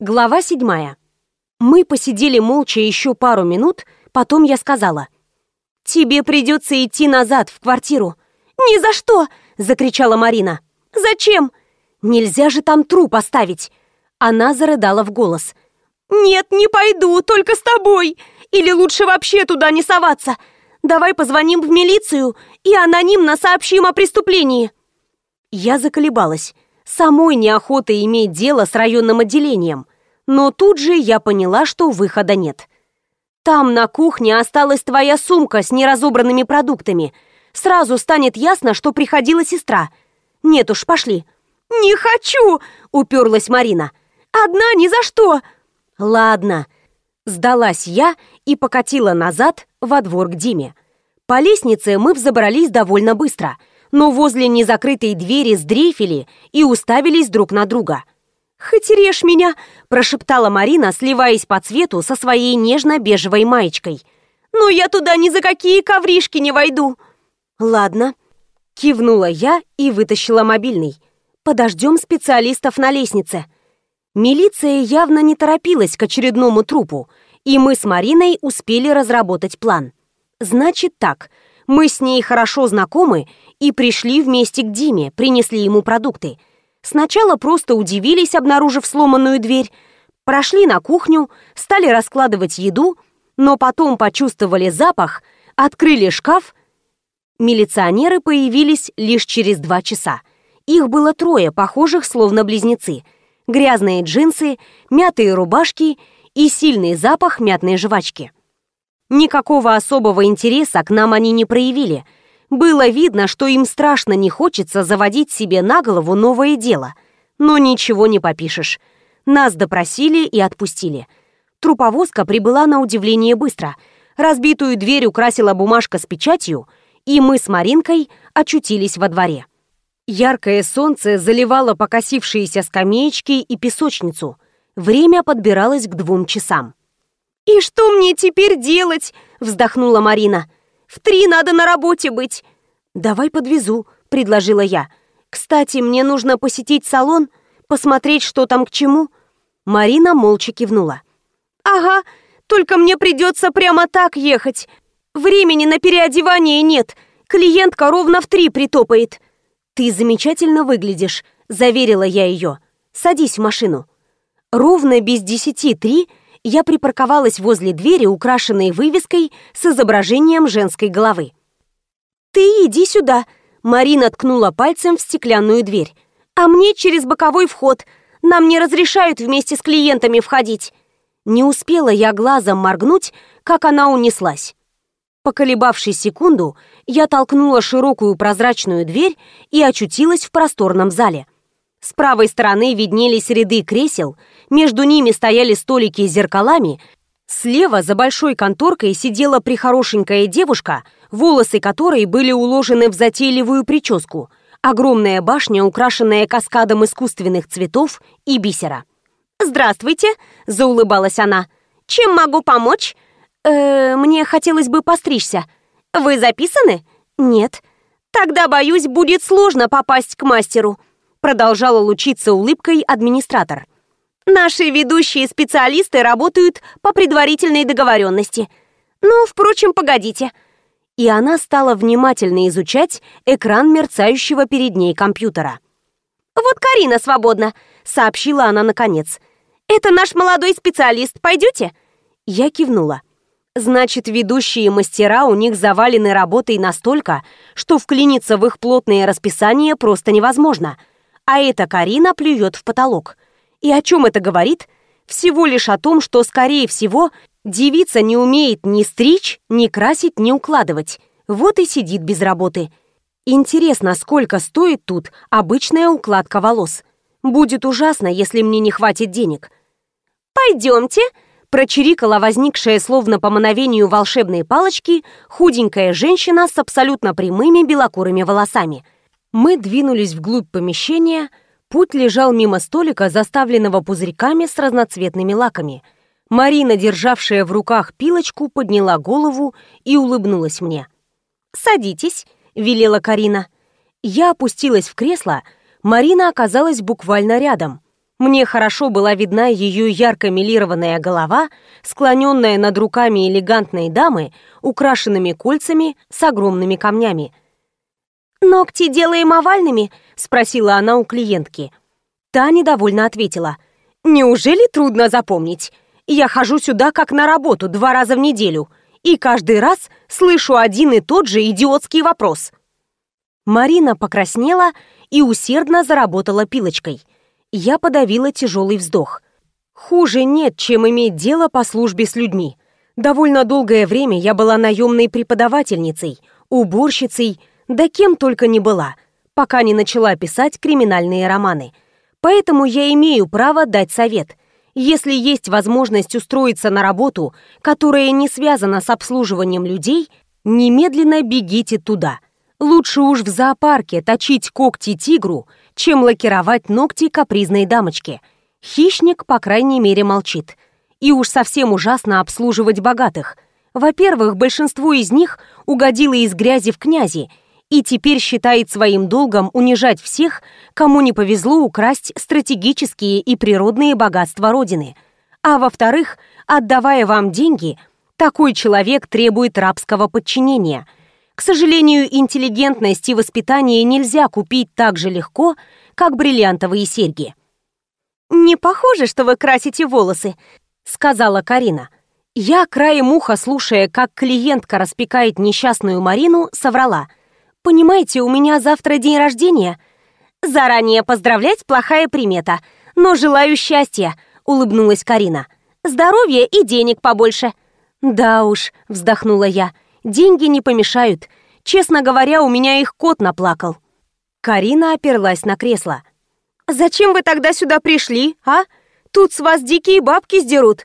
Глава седьмая. Мы посидели молча еще пару минут, потом я сказала. «Тебе придется идти назад, в квартиру». «Ни за что!» — закричала Марина. «Зачем?» «Нельзя же там труп оставить!» Она зарыдала в голос. «Нет, не пойду, только с тобой! Или лучше вообще туда не соваться! Давай позвоним в милицию и анонимно сообщим о преступлении!» Я заколебалась. Самой неохота иметь дело с районным отделением. Но тут же я поняла, что выхода нет. Там на кухне осталась твоя сумка с неразобранными продуктами. Сразу станет ясно, что приходила сестра. Нет уж, пошли. «Не хочу!» — уперлась Марина. «Одна ни за что!» «Ладно». Сдалась я и покатила назад во двор к Диме. По лестнице мы взобрались довольно быстро, но возле незакрытой двери сдрейфили и уставились друг на друга. «Хоть режь меня!» – прошептала Марина, сливаясь по цвету со своей нежно-бежевой маечкой. «Но я туда ни за какие ковришки не войду!» «Ладно», – кивнула я и вытащила мобильный. «Подождем специалистов на лестнице». Милиция явно не торопилась к очередному трупу, и мы с Мариной успели разработать план. Значит так, мы с ней хорошо знакомы и пришли вместе к Диме, принесли ему продукты. Сначала просто удивились, обнаружив сломанную дверь, прошли на кухню, стали раскладывать еду, но потом почувствовали запах, открыли шкаф. Милиционеры появились лишь через два часа. Их было трое, похожих словно близнецы – грязные джинсы, мятые рубашки и сильный запах мятной жвачки. Никакого особого интереса к нам они не проявили. Было видно, что им страшно не хочется заводить себе на голову новое дело. Но ничего не попишешь. Нас допросили и отпустили. Труповозка прибыла на удивление быстро. Разбитую дверь украсила бумажка с печатью, и мы с Маринкой очутились во дворе. Яркое солнце заливало покосившиеся скамеечки и песочницу. Время подбиралось к двум часам. «И что мне теперь делать?» — вздохнула Марина. «В три надо на работе быть». «Давай подвезу», — предложила я. «Кстати, мне нужно посетить салон, посмотреть, что там к чему». Марина молча кивнула. «Ага, только мне придется прямо так ехать. Времени на переодевание нет. Клиентка ровно в три притопает». «Ты замечательно выглядишь», — заверила я ее. «Садись в машину». Ровно без десяти три я припарковалась возле двери, украшенной вывеской с изображением женской головы. «Ты иди сюда», — Марина ткнула пальцем в стеклянную дверь. «А мне через боковой вход. Нам не разрешают вместе с клиентами входить». Не успела я глазом моргнуть, как она унеслась. Поколебавшись секунду, я толкнула широкую прозрачную дверь и очутилась в просторном зале. С правой стороны виднелись ряды кресел, между ними стояли столики с зеркалами, слева за большой конторкой сидела прихорошенькая девушка, волосы которой были уложены в затейливую прическу, огромная башня, украшенная каскадом искусственных цветов и бисера. «Здравствуйте!» – заулыбалась она. «Чем могу помочь?» «Э, мне хотелось бы постричься. Вы записаны? Нет. Тогда, боюсь, будет сложно попасть к мастеру», продолжала лучиться улыбкой администратор. «Наши ведущие специалисты работают по предварительной договоренности. Ну, впрочем, погодите». И она стала внимательно изучать экран мерцающего перед ней компьютера. «Вот Карина свободна», — сообщила она наконец. «Это наш молодой специалист. Пойдете?» Я кивнула. Значит, ведущие мастера у них завалены работой настолько, что вклиниться в их плотное расписание просто невозможно. А эта Карина плюет в потолок. И о чем это говорит? Всего лишь о том, что, скорее всего, девица не умеет ни стричь, ни красить, ни укладывать. Вот и сидит без работы. Интересно, сколько стоит тут обычная укладка волос? Будет ужасно, если мне не хватит денег. «Пойдемте», прочирикала возникшая словно по мановению волшебной палочки худенькая женщина с абсолютно прямыми белокурыми волосами. Мы двинулись вглубь помещения, путь лежал мимо столика, заставленного пузырьками с разноцветными лаками. Марина, державшая в руках пилочку, подняла голову и улыбнулась мне. «Садитесь», — велела Карина. Я опустилась в кресло, Марина оказалась буквально рядом. Мне хорошо была видна ее ярко милированная голова, склоненная над руками элегантной дамы, украшенными кольцами с огромными камнями. «Ногти делаем овальными?» — спросила она у клиентки. Та недовольно ответила. «Неужели трудно запомнить? Я хожу сюда как на работу два раза в неделю, и каждый раз слышу один и тот же идиотский вопрос». Марина покраснела и усердно заработала пилочкой. Я подавила тяжелый вздох. Хуже нет, чем иметь дело по службе с людьми. Довольно долгое время я была наемной преподавательницей, уборщицей, да кем только не была, пока не начала писать криминальные романы. Поэтому я имею право дать совет. Если есть возможность устроиться на работу, которая не связана с обслуживанием людей, немедленно бегите туда. Лучше уж в зоопарке точить когти тигру, чем лакировать ногти капризной дамочке. Хищник, по крайней мере, молчит. И уж совсем ужасно обслуживать богатых. Во-первых, большинство из них угодило из грязи в князи и теперь считает своим долгом унижать всех, кому не повезло украсть стратегические и природные богатства Родины. А во-вторых, отдавая вам деньги, такой человек требует рабского подчинения – к сожалению, интеллигентность и воспитание нельзя купить так же легко, как бриллиантовые серьги. «Не похоже, что вы красите волосы», — сказала Карина. Я, краем уха, слушая, как клиентка распекает несчастную Марину, соврала. «Понимаете, у меня завтра день рождения». «Заранее поздравлять — плохая примета, но желаю счастья», — улыбнулась Карина. «Здоровья и денег побольше». «Да уж», — вздохнула я, — Деньги не помешают. Честно говоря, у меня их кот наплакал. Карина оперлась на кресло. «Зачем вы тогда сюда пришли, а? Тут с вас дикие бабки сдерут».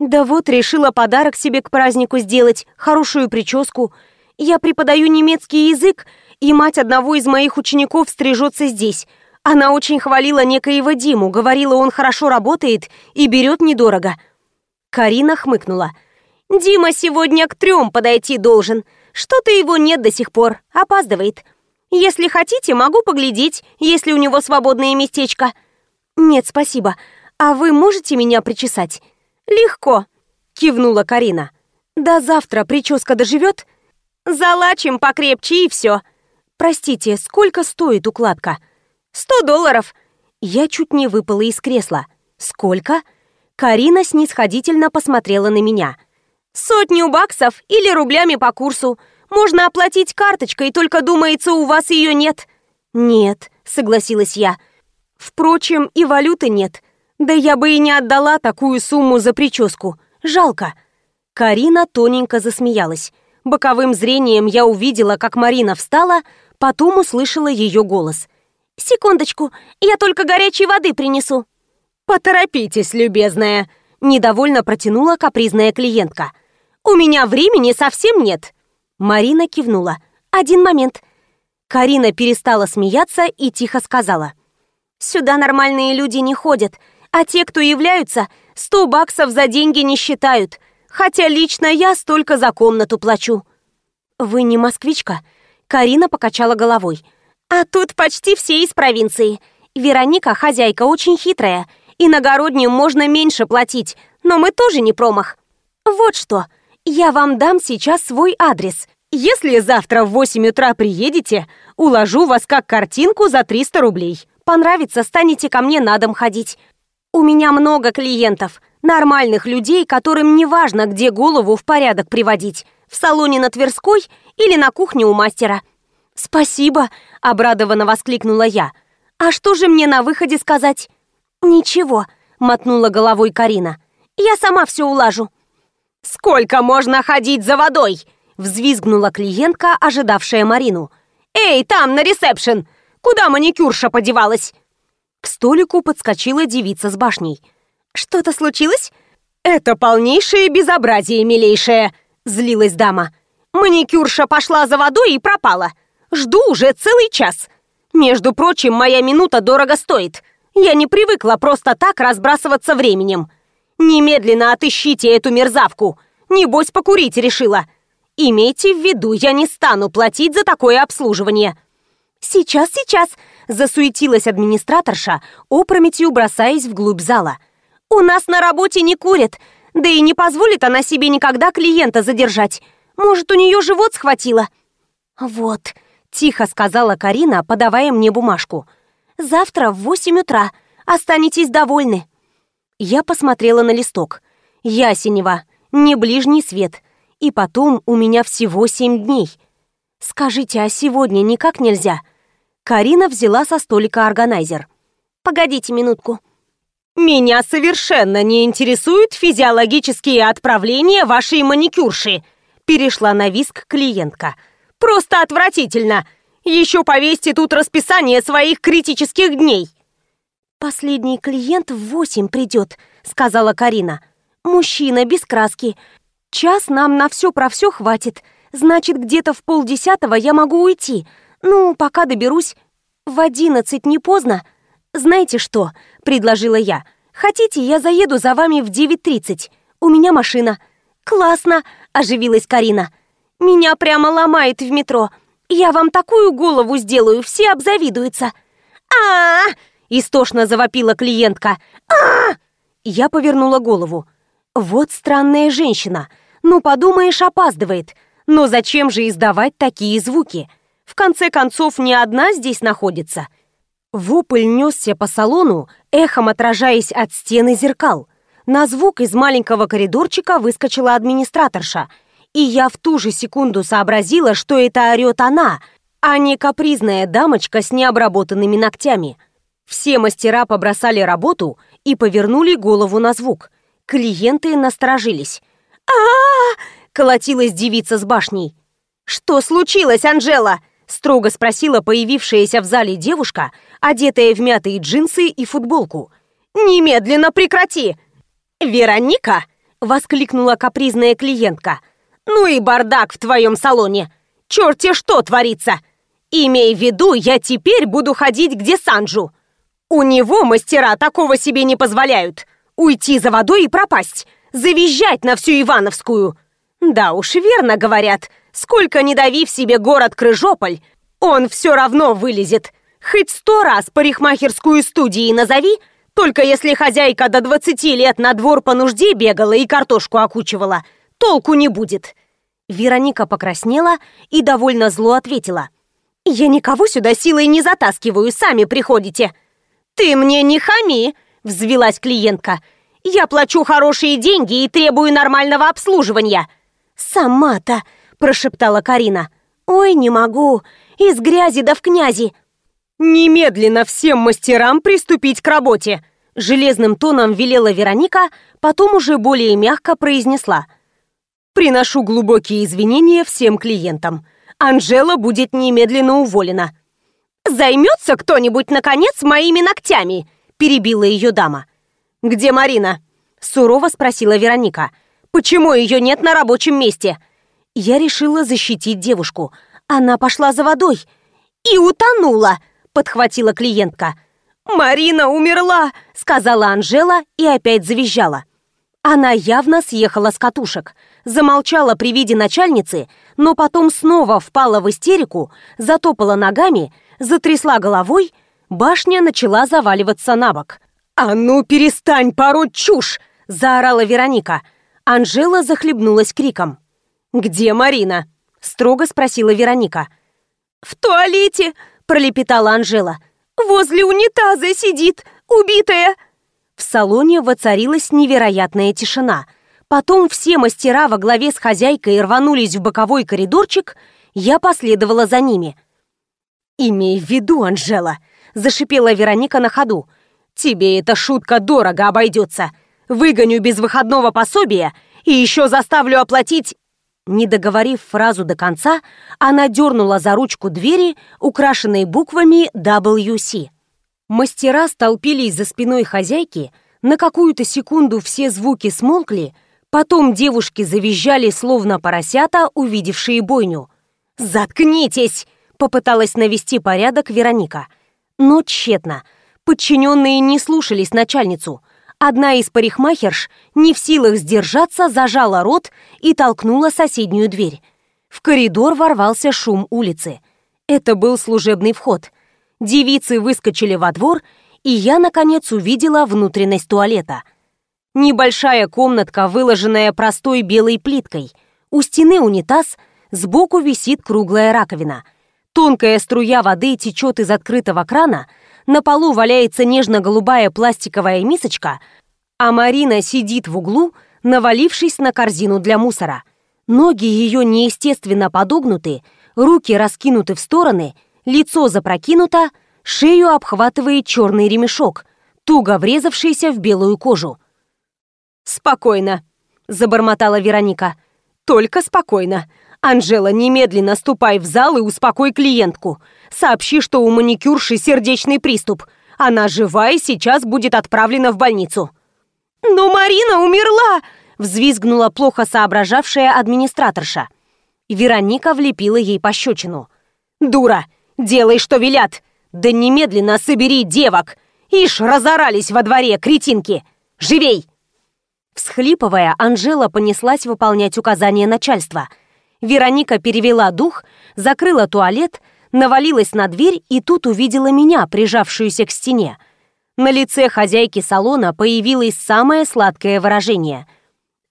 «Да вот, решила подарок себе к празднику сделать, хорошую прическу. Я преподаю немецкий язык, и мать одного из моих учеников стрижется здесь. Она очень хвалила некоего Диму, говорила, он хорошо работает и берет недорого». Карина хмыкнула. Дима сегодня к трем подойти должен. Что-то его нет до сих пор, опаздывает. Если хотите, могу поглядеть, если у него свободное местечко. Нет, спасибо. А вы можете меня причесать? Легко, кивнула Карина. До завтра прическа доживет? Залачим покрепче и все. Простите, сколько стоит укладка? Сто долларов. Я чуть не выпала из кресла. Сколько? Карина снисходительно посмотрела на меня. Сотню баксов или рублями по курсу. Можно оплатить карточкой, только, думается, у вас ее нет». «Нет», — согласилась я. «Впрочем, и валюты нет. Да я бы и не отдала такую сумму за прическу. Жалко». Карина тоненько засмеялась. Боковым зрением я увидела, как Марина встала, потом услышала ее голос. «Секундочку, я только горячей воды принесу». «Поторопитесь, любезная», — недовольно протянула капризная клиентка. «У меня времени совсем нет!» Марина кивнула. «Один момент». Карина перестала смеяться и тихо сказала. «Сюда нормальные люди не ходят, а те, кто являются, сто баксов за деньги не считают, хотя лично я столько за комнату плачу». «Вы не москвичка?» Карина покачала головой. «А тут почти все из провинции. Вероника, хозяйка, очень хитрая. Иногородним можно меньше платить, но мы тоже не промах. Вот что, я вам дам сейчас свой адрес. Если завтра в 8 утра приедете, уложу вас как картинку за 300 рублей. Понравится, станете ко мне на дом ходить. У меня много клиентов, нормальных людей, которым не важно, где голову в порядок приводить. В салоне на Тверской или на кухне у мастера. «Спасибо!» – обрадованно воскликнула я. «А что же мне на выходе сказать?» «Ничего», – мотнула головой Карина. «Я сама все улажу». «Сколько можно ходить за водой?» Взвизгнула клиентка, ожидавшая Марину. «Эй, там, на ресепшн! Куда маникюрша подевалась?» К столику подскочила девица с башней. «Что-то случилось?» «Это полнейшее безобразие, милейшая!» Злилась дама. «Маникюрша пошла за водой и пропала. Жду уже целый час. Между прочим, моя минута дорого стоит. Я не привыкла просто так разбрасываться временем. Немедленно отыщите эту мерзавку. Небось, покурить решила. Имейте в виду, я не стану платить за такое обслуживание. Сейчас, сейчас. Засуетилась администраторша, опрометью бросаясь вглубь зала. «У нас на работе не курят, да и не позволит она себе никогда клиента задержать. Может, у нее живот схватило?» «Вот», — тихо сказала Карина, подавая мне бумажку. «Завтра в восемь утра. Останетесь довольны». Я посмотрела на листок. Ясенева, не ближний свет. И потом у меня всего семь дней. Скажите, а сегодня никак нельзя?» Карина взяла со столика органайзер. «Погодите минутку». «Меня совершенно не интересуют физиологические отправления вашей маникюрши», перешла на виск клиентка. «Просто отвратительно! Еще повесьте тут расписание своих критических дней!» «Последний клиент в восемь придет», — сказала Карина. «Мужчина, без краски. Час нам на все про все хватит. Значит, где-то в полдесятого я могу уйти. Ну, пока доберусь. В одиннадцать не поздно. Знаете что?» — предложила я. «Хотите, я заеду за вами в девять тридцать. У меня машина». «Классно!» – оживилась Карина. «Меня прямо ломает в метро. Я вам такую голову сделаю, все обзавидуются». «А-а-а!» – истошно завопила клиентка. а Я повернула голову. «Вот странная женщина. Ну, подумаешь, опаздывает. Но зачем же издавать такие звуки? В конце концов, не одна здесь находится». Вопль несся по салону, эхом отражаясь от стены зеркал – на звук из маленького коридорчика выскочила администраторша, и я в ту же секунду сообразила, что это орёт она, а не капризная дамочка с необработанными ногтями. Все мастера побросали работу и повернули голову на звук. Клиенты насторожились. а, -а, -а колотилась девица с башней. «Что случилось, Анжела?» Строго спросила появившаяся в зале девушка, одетая в мятые джинсы и футболку. «Немедленно прекрати! «Вероника!» — воскликнула капризная клиентка. «Ну и бардак в твоем салоне! Черти что творится! Имей в виду, я теперь буду ходить где Санджу. У него мастера такого себе не позволяют. Уйти за водой и пропасть, завизжать на всю Ивановскую. Да уж, верно говорят, сколько не дави в себе город Крыжополь, он все равно вылезет. Хоть сто раз парикмахерскую студии назови — только если хозяйка до 20 лет на двор по нужде бегала и картошку окучивала, толку не будет. Вероника покраснела и довольно зло ответила. «Я никого сюда силой не затаскиваю, сами приходите». «Ты мне не хами!» — взвелась клиентка. «Я плачу хорошие деньги и требую нормального обслуживания». «Сама-то!» — прошептала Карина. «Ой, не могу! Из грязи да в князи!» «Немедленно всем мастерам приступить к работе!» Железным тоном велела Вероника, потом уже более мягко произнесла. «Приношу глубокие извинения всем клиентам. Анжела будет немедленно уволена». «Займется кто-нибудь, наконец, моими ногтями?» перебила ее дама. «Где Марина?» сурово спросила Вероника. «Почему ее нет на рабочем месте?» Я решила защитить девушку. Она пошла за водой. «И утонула!» подхватила клиентка. «Марина умерла!» — сказала Анжела и опять завизжала. Она явно съехала с катушек, замолчала при виде начальницы, но потом снова впала в истерику, затопала ногами, затрясла головой, башня начала заваливаться на бок. «А ну перестань пороть чушь!» — заорала Вероника. Анжела захлебнулась криком. «Где Марина?» — строго спросила Вероника. «В туалете!» пролепетала Анжела. «Возле унитаза сидит, убитая!» В салоне воцарилась невероятная тишина. Потом все мастера во главе с хозяйкой рванулись в боковой коридорчик, я последовала за ними. «Имей в виду, Анжела!» – зашипела Вероника на ходу. «Тебе эта шутка дорого обойдется. Выгоню без выходного пособия и еще заставлю оплатить не договорив фразу до конца, она дернула за ручку двери, украшенной буквами WC. Мастера столпились за спиной хозяйки, на какую-то секунду все звуки смолкли, потом девушки завизжали, словно поросята, увидевшие бойню. «Заткнитесь!» — попыталась навести порядок Вероника. Но тщетно. Подчиненные не слушались начальницу — Одна из парикмахерш, не в силах сдержаться, зажала рот и толкнула соседнюю дверь. В коридор ворвался шум улицы. Это был служебный вход. Девицы выскочили во двор, и я, наконец, увидела внутренность туалета. Небольшая комнатка, выложенная простой белой плиткой. У стены унитаз, сбоку висит круглая раковина. Тонкая струя воды течет из открытого крана, на полу валяется нежно-голубая пластиковая мисочка, а Марина сидит в углу, навалившись на корзину для мусора. Ноги ее неестественно подогнуты, руки раскинуты в стороны, лицо запрокинуто, шею обхватывает черный ремешок, туго врезавшийся в белую кожу. «Спокойно», — забормотала Вероника. «Только спокойно. Анжела, немедленно ступай в зал и успокой клиентку. Сообщи, что у маникюрши сердечный приступ. Она жива и сейчас будет отправлена в больницу». «Но Марина умерла!» взвизгнула плохо соображавшая администраторша. Вероника влепила ей пощечину. «Дура! Делай, что велят! Да немедленно собери девок! Ишь, разорались во дворе, кретинки! Живей!» Всхлипывая, Анжела понеслась выполнять указания начальства. Вероника перевела дух, закрыла туалет, навалилась на дверь и тут увидела меня, прижавшуюся к стене. На лице хозяйки салона появилось самое сладкое выражение –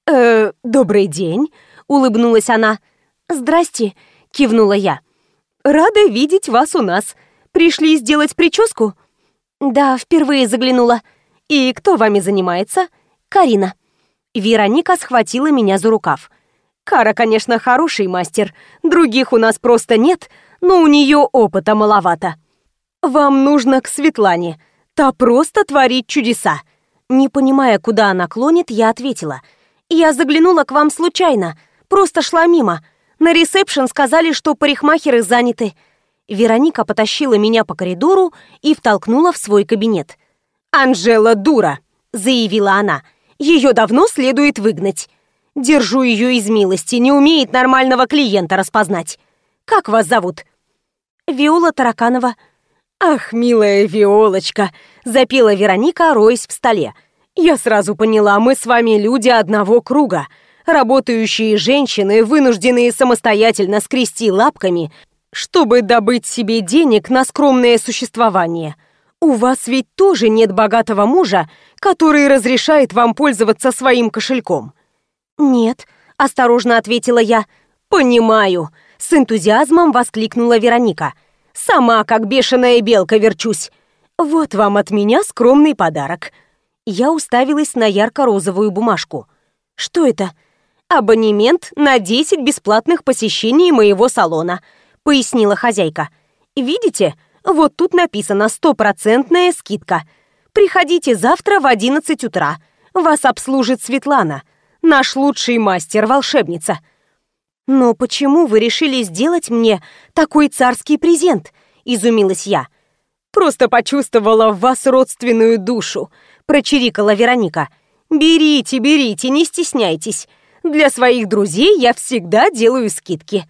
«Э, добрый день», — улыбнулась она. «Здрасте», — кивнула я. «Рада видеть вас у нас. Пришли сделать прическу?» «Да, впервые заглянула. И кто вами занимается?» «Карина». Вероника схватила меня за рукав. «Кара, конечно, хороший мастер. Других у нас просто нет, но у нее опыта маловато. Вам нужно к Светлане. Та просто творит чудеса». Не понимая, куда она клонит, я ответила — «Я заглянула к вам случайно, просто шла мимо. На ресепшн сказали, что парикмахеры заняты». Вероника потащила меня по коридору и втолкнула в свой кабинет. «Анжела дура!» — заявила она. «Ее давно следует выгнать. Держу ее из милости, не умеет нормального клиента распознать. Как вас зовут?» «Виола Тараканова». «Ах, милая Виолочка!» — запела Вероника, роясь в столе. Я сразу поняла, мы с вами люди одного круга. Работающие женщины, вынужденные самостоятельно скрести лапками, чтобы добыть себе денег на скромное существование. У вас ведь тоже нет богатого мужа, который разрешает вам пользоваться своим кошельком. Нет, осторожно ответила я. Понимаю, с энтузиазмом воскликнула Вероника. Сама как бешеная белка верчусь. Вот вам от меня скромный подарок. Я уставилась на ярко-розовую бумажку. «Что это?» «Абонемент на 10 бесплатных посещений моего салона», — пояснила хозяйка. «Видите? Вот тут написано «стопроцентная скидка». Приходите завтра в 11 утра. Вас обслужит Светлана, наш лучший мастер-волшебница». «Но почему вы решили сделать мне такой царский презент?» — изумилась я. «Просто почувствовала в вас родственную душу», прочирикала Вероника. «Берите, берите, не стесняйтесь. Для своих друзей я всегда делаю скидки».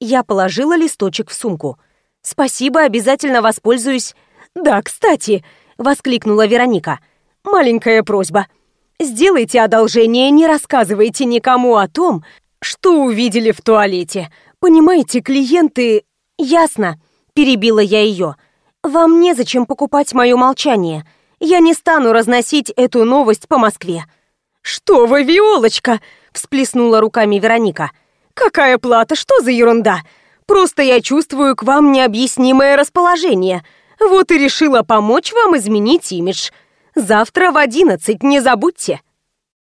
Я положила листочек в сумку. «Спасибо, обязательно воспользуюсь». «Да, кстати», — воскликнула Вероника. «Маленькая просьба. Сделайте одолжение, не рассказывайте никому о том, что увидели в туалете. Понимаете, клиенты...» «Ясно», — перебила я ее. «Вам незачем покупать мое молчание. Я не стану разносить эту новость по Москве». «Что вы, Виолочка!» — всплеснула руками Вероника. «Какая плата? Что за ерунда? Просто я чувствую к вам необъяснимое расположение. Вот и решила помочь вам изменить имидж. Завтра в одиннадцать, не забудьте».